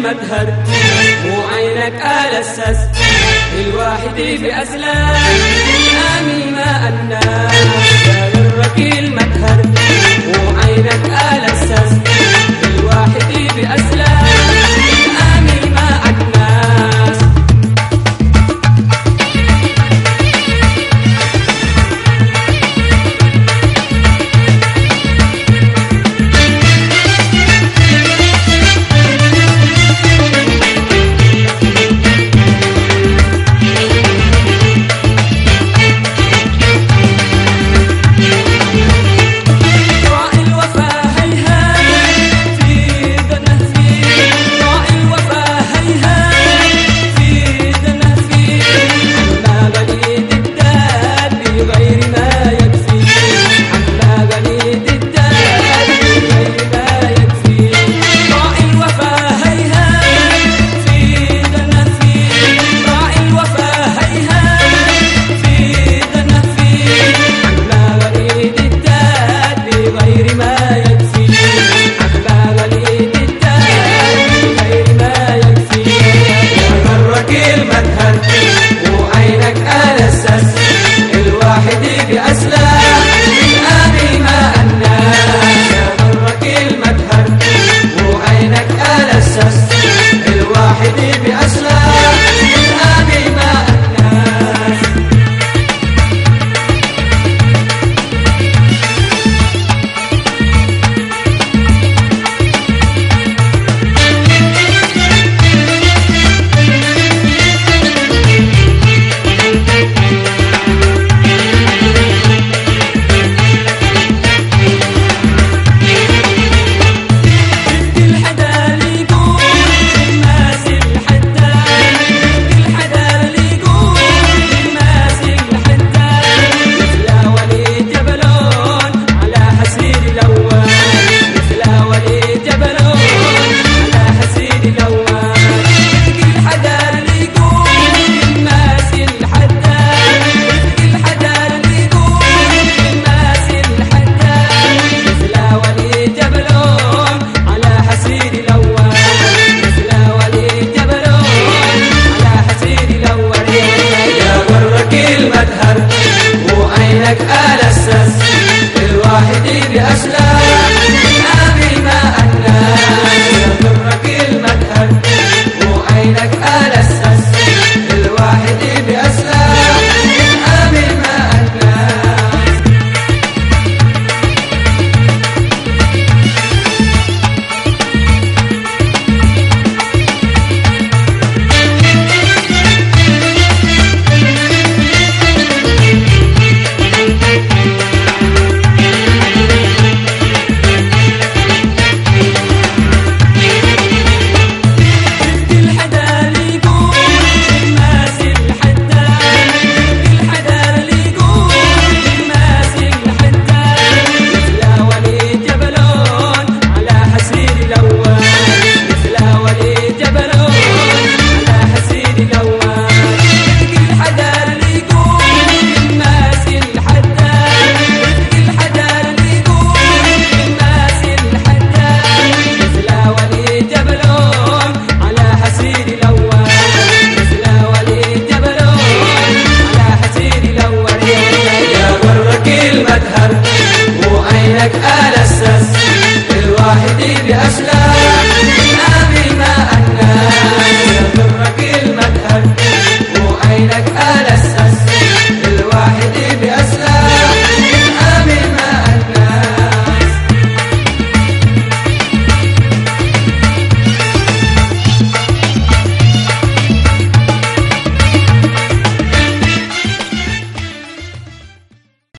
المدهر. مو عينك آل آلسس. الواحد بأسلام آمي ما أسلام